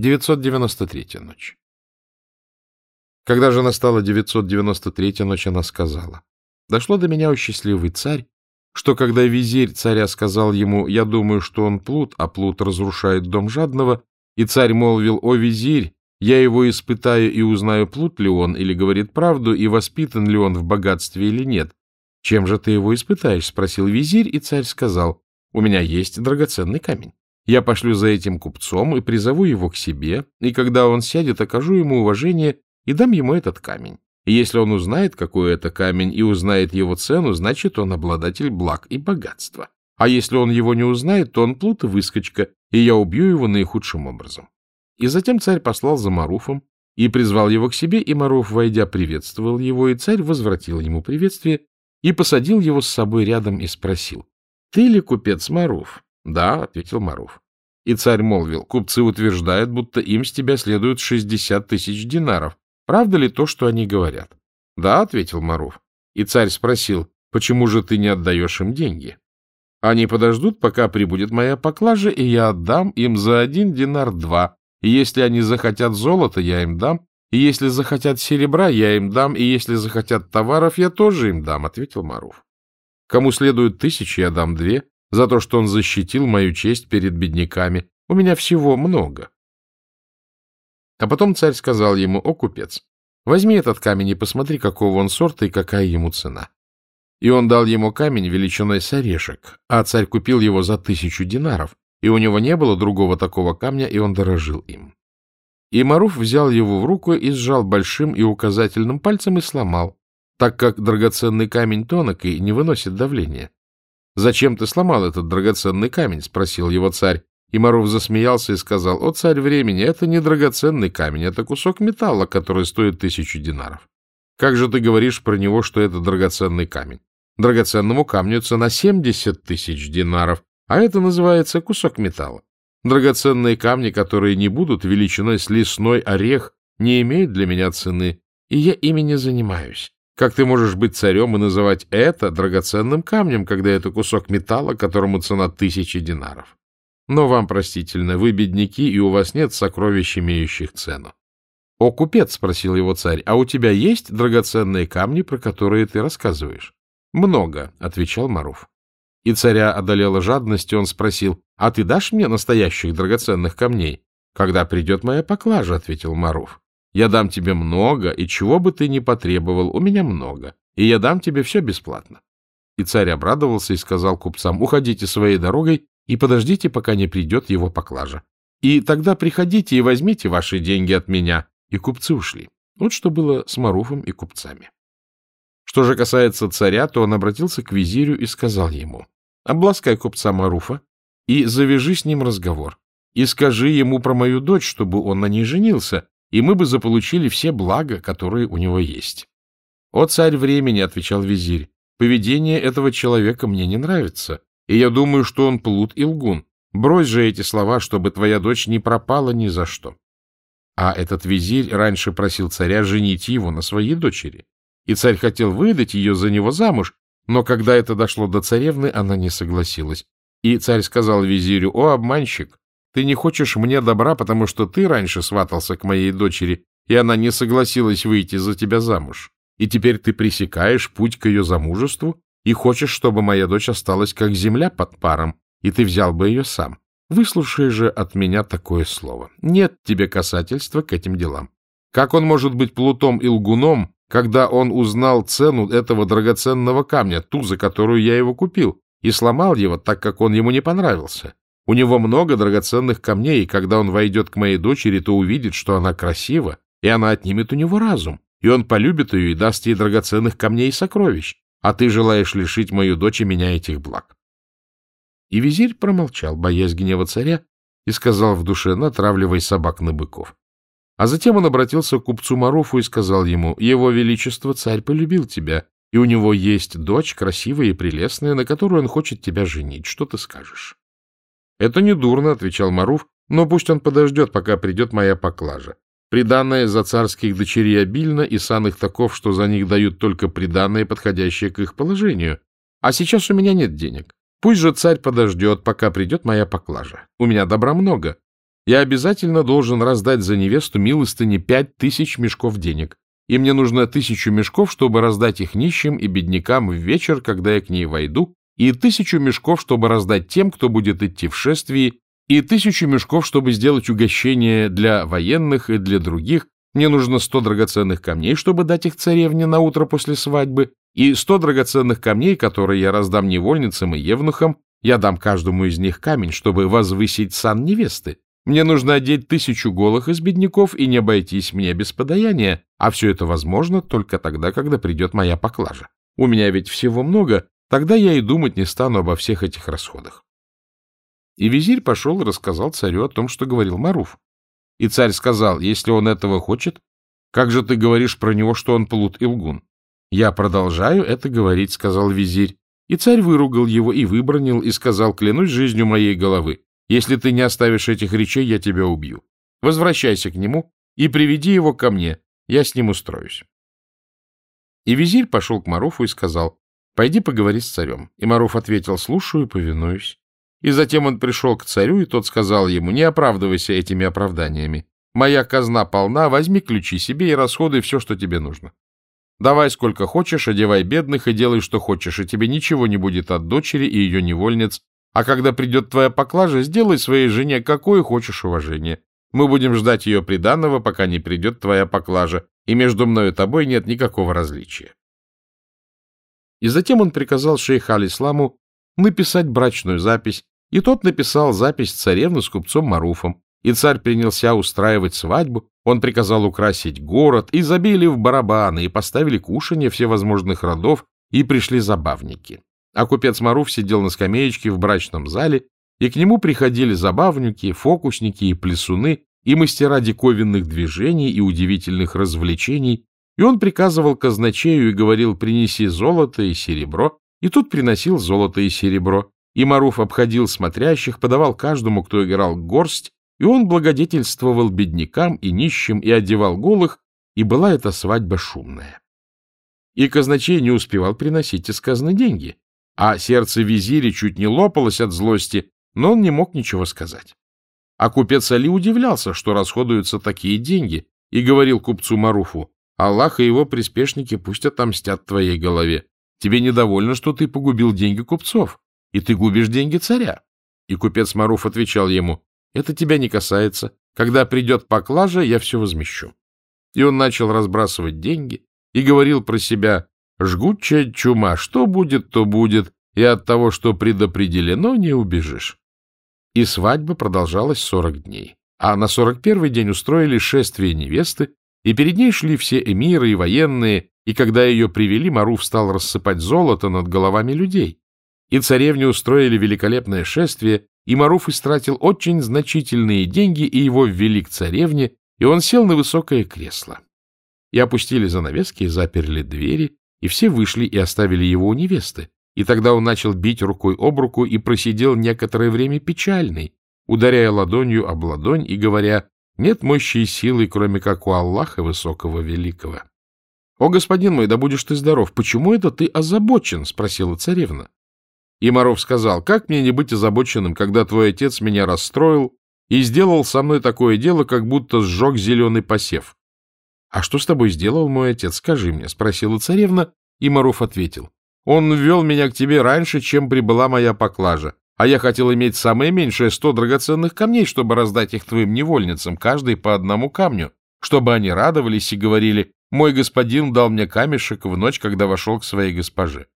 993 ночь. Когда же настала 993 ночь, она сказала, «Дошло до меня, о счастливый царь, что когда визирь царя сказал ему, «Я думаю, что он плут, а плут разрушает дом жадного», и царь молвил, «О, визирь, я его испытаю и узнаю, плут ли он или говорит правду, и воспитан ли он в богатстве или нет». «Чем же ты его испытаешь?» — спросил визирь, и царь сказал, «У меня есть драгоценный камень». Я пошлю за этим купцом и призову его к себе, и когда он сядет, окажу ему уважение и дам ему этот камень. И если он узнает, какой это камень, и узнает его цену, значит, он обладатель благ и богатства. А если он его не узнает, то он плут и выскочка, и я убью его наихудшим образом. И затем царь послал за Маруфом и призвал его к себе, и Маруф, войдя, приветствовал его, и царь возвратил ему приветствие и посадил его с собой рядом и спросил, «Ты ли купец Маруф?» — Да, — ответил Маруф. И царь молвил, купцы утверждают, будто им с тебя следует шестьдесят тысяч динаров. Правда ли то, что они говорят? — Да, — ответил Маруф. И царь спросил, почему же ты не отдаешь им деньги? Они подождут, пока прибудет моя поклажа, и я отдам им за один динар два. И если они захотят золота, я им дам. И если захотят серебра, я им дам. И если захотят товаров, я тоже им дам, — ответил Маруф. Кому следует тысячи, я дам две, за то, что он защитил мою честь перед бедняками. У меня всего много. А потом царь сказал ему, о, купец, возьми этот камень и посмотри, какого он сорта и какая ему цена. И он дал ему камень величиной с орешек, а царь купил его за тысячу динаров, и у него не было другого такого камня, и он дорожил им. И Маруф взял его в руку и сжал большим и указательным пальцем и сломал, так как драгоценный камень тонок и не выносит давления. «Зачем ты сломал этот драгоценный камень?» — спросил его царь. И Маров засмеялся и сказал, «О, царь времени, это не драгоценный камень, это кусок металла, который стоит тысячу динаров. Как же ты говоришь про него, что это драгоценный камень? Драгоценному камню цена семьдесят тысяч динаров, а это называется кусок металла. Драгоценные камни, которые не будут величиной с лесной орех, не имеют для меня цены, и я ими не занимаюсь. Как ты можешь быть царем и называть это драгоценным камнем, когда это кусок металла, которому цена тысячи динаров? Но вам простительно, вы бедняки, и у вас нет сокровищ, имеющих цену. — О, купец, — спросил его царь, — а у тебя есть драгоценные камни, про которые ты рассказываешь? — Много, — отвечал Маруф. И царя одолела жадность, и он спросил, — А ты дашь мне настоящих драгоценных камней? — Когда придет моя поклажа, — ответил Маруф. Я дам тебе много, и чего бы ты ни потребовал, у меня много, и я дам тебе все бесплатно. И царь обрадовался и сказал купцам, уходите своей дорогой и подождите, пока не придет его поклажа. И тогда приходите и возьмите ваши деньги от меня. И купцы ушли. Вот что было с Маруфом и купцами. Что же касается царя, то он обратился к визирю и сказал ему, обласкай купца Маруфа и завяжи с ним разговор, и скажи ему про мою дочь, чтобы он на ней женился, и мы бы заполучили все блага, которые у него есть. — О, царь времени, — отвечал визирь, — поведение этого человека мне не нравится, и я думаю, что он плут и лгун. Брось же эти слова, чтобы твоя дочь не пропала ни за что. А этот визирь раньше просил царя женить его на своей дочери, и царь хотел выдать ее за него замуж, но когда это дошло до царевны, она не согласилась. И царь сказал визирю, «О, обманщик, ты не хочешь мне добра, потому что ты раньше сватался к моей дочери, и она не согласилась выйти за тебя замуж. И теперь ты пресекаешь путь к ее замужеству и хочешь, чтобы моя дочь осталась как земля под паром, и ты взял бы ее сам. Выслушай же от меня такое слово. Нет тебе касательства к этим делам. Как он может быть плутом и лгуном, когда он узнал цену этого драгоценного камня, ту, за которую я его купил, и сломал его, так как он ему не понравился? У него много драгоценных камней, и когда он войдет к моей дочери, то увидит, что она красива, и она отнимет у него разум, и он полюбит ее и даст ей драгоценных камней и сокровищ, а ты желаешь лишить мою дочь и меня этих благ. И визирь промолчал, боясь гнева царя, и сказал в душе, натравливай собак на быков. А затем он обратился к купцу Маруфу и сказал ему, «Его Величество царь полюбил тебя, и у него есть дочь, красивая и прелестная, на которую он хочет тебя женить. Что ты скажешь?» Это не дурно, отвечал Маруф, но пусть он подождет, пока придет моя поклажа. Приданное за царских дочерей обильно, и сан их таков, что за них дают только приданное, подходящее к их положению. А сейчас у меня нет денег. Пусть же царь подождет, пока придет моя поклажа. У меня добра много. Я обязательно должен раздать за невесту милостыни пять тысяч мешков денег, и мне нужно тысячу мешков, чтобы раздать их нищим и беднякам в вечер, когда я к ней войду, и тысячу мешков, чтобы раздать тем, кто будет идти в шествии, и тысячу мешков, чтобы сделать угощение для военных и для других. Мне нужно сто драгоценных камней, чтобы дать их царевне на утро после свадьбы, и сто драгоценных камней, которые я раздам невольницам и евнухам, я дам каждому из них камень, чтобы возвысить сан невесты. Мне нужно одеть тысячу голых из бедняков и не обойтись мне без подаяния, а все это возможно только тогда, когда придет моя поклажа. У меня ведь всего много, тогда я и думать не стану обо всех этих расходах. И визирь пошел и рассказал царю о том, что говорил Маруф. И царь сказал, если он этого хочет, как же ты говоришь про него, что он плут и лгун? Я продолжаю это говорить, сказал визирь. И царь выругал его и выбронил, и сказал, клянусь жизнью моей головы, если ты не оставишь этих речей, я тебя убью. Возвращайся к нему и приведи его ко мне, я с ним устроюсь. И визирь пошел к Маруфу и сказал, пойди поговори с царем. И Маруф ответил, слушаю повинуюсь. И затем он пришел к царю, и тот сказал ему, не оправдывайся этими оправданиями. Моя казна полна, возьми ключи себе и расходуй все, что тебе нужно. Давай сколько хочешь, одевай бедных и делай, что хочешь, и тебе ничего не будет от дочери и ее невольниц, а когда придет твоя поклажа, сделай своей жене какое хочешь уважение. Мы будем ждать ее приданного, пока не придет твоя поклажа, и между мною и тобой нет никакого различия. И затем он приказал шейху Аль-Исламу написать брачную запись, и тот написал запись царевны с купцом Маруфом, и царь принялся устраивать свадьбу, он приказал украсить город, и забили в барабаны, и поставили кушанье всевозможных родов, и пришли забавники. А купец Маруф сидел на скамеечке в брачном зале, и к нему приходили забавники, фокусники и плясуны, и мастера диковинных движений и удивительных развлечений, и он приказывал казначею и говорил «принеси золото и серебро», и тут приносил золото и серебро, и Маруф обходил смотрящих, подавал каждому, кто играл, горсть, и он благодетельствовал беднякам и нищим и одевал голых, и была эта свадьба шумная. И казначей не успевал приносить из казны деньги, а сердце визиря чуть не лопалось от злости, но он не мог ничего сказать. А купец Али удивлялся, что расходуются такие деньги, и говорил купцу Маруфу, «Аллах и его приспешники пусть отомстят твоей голове. Тебе недовольно, что ты погубил деньги купцов, и ты губишь деньги царя». И купец Маруф отвечал ему, это тебя не касается. Когда придет поклажа, я все возмещу. И он начал разбрасывать деньги и говорил про себя, жгучая чума, что будет, то будет, и от того, что предопределено, не убежишь. И свадьба продолжалась сорок дней. А на сорок первый день устроили шествие невесты, и перед ней шли все эмиры и военные, и когда ее привели, Маруф стал рассыпать золото над головами людей. И царевне устроили великолепное шествие, и Маруф истратил очень значительные деньги, и его ввели к царевне, и он сел на высокое кресло. И опустили занавески, и заперли двери, и все вышли и оставили его у невесты. И тогда он начал бить рукой об руку и просидел некоторое время печальный, ударяя ладонью об ладонь и говоря, «Нет мощи и силы, кроме как у Аллаха Высокого Великого». «О, господин мой, да будешь ты здоров, почему это ты озабочен?» — спросила царевна. И Маров сказал, как мне не быть озабоченным, когда твой отец меня расстроил и сделал со мной такое дело, как будто сжег зеленый посев. — А что с тобой сделал мой отец, скажи мне? — спросила царевна, и Маров ответил. — Он ввел меня к тебе раньше, чем прибыла моя поклажа, а я хотел иметь самое меньшее сто драгоценных камней, чтобы раздать их твоим невольницам, каждый по одному камню, чтобы они радовались и говорили, «Мой господин дал мне камешек в ночь, когда вошел к своей госпоже»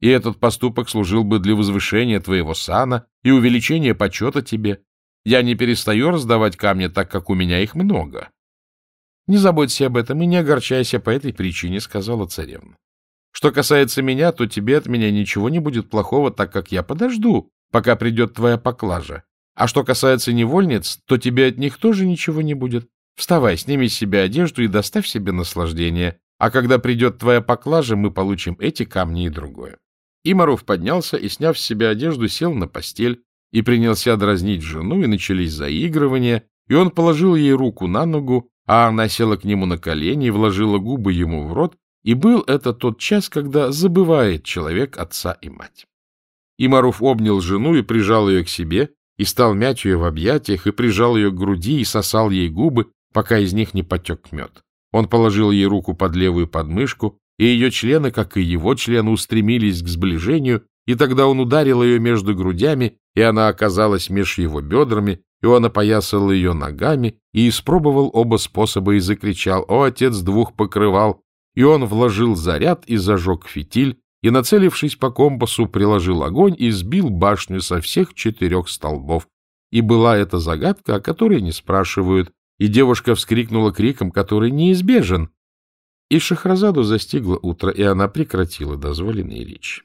и этот поступок служил бы для возвышения твоего сана и увеличения почета тебе. Я не перестаю раздавать камни, так как у меня их много. — Не заботься об этом и не огорчайся по этой причине, — сказала царевна. — Что касается меня, то тебе от меня ничего не будет плохого, так как я подожду, пока придет твоя поклажа. А что касается невольниц, то тебе от них тоже ничего не будет. Вставай, сними с себя одежду и доставь себе наслаждение, а когда придет твоя поклажа, мы получим эти камни и другое. Имаров поднялся и, сняв с себя одежду, сел на постель и принялся дразнить жену, и начались заигрывания, и он положил ей руку на ногу, а она села к нему на колени и вложила губы ему в рот, и был это тот час, когда забывает человек отца и мать. Имаров обнял жену и прижал ее к себе, и стал мять ее в объятиях, и прижал ее к груди, и сосал ей губы, пока из них не потек мед. Он положил ей руку под левую подмышку, и ее члены, как и его члены, устремились к сближению, и тогда он ударил ее между грудями, и она оказалась меж его бедрами, и он опоясал ее ногами, и испробовал оба способа, и закричал «О, отец двух покрывал!» И он вложил заряд и зажег фитиль, и, нацелившись по компасу, приложил огонь и сбил башню со всех четырех столбов. И была эта загадка, о которой не спрашивают, и девушка вскрикнула криком, который неизбежен. И Шахразаду застигло утро, и она прекратила дозволенные речи.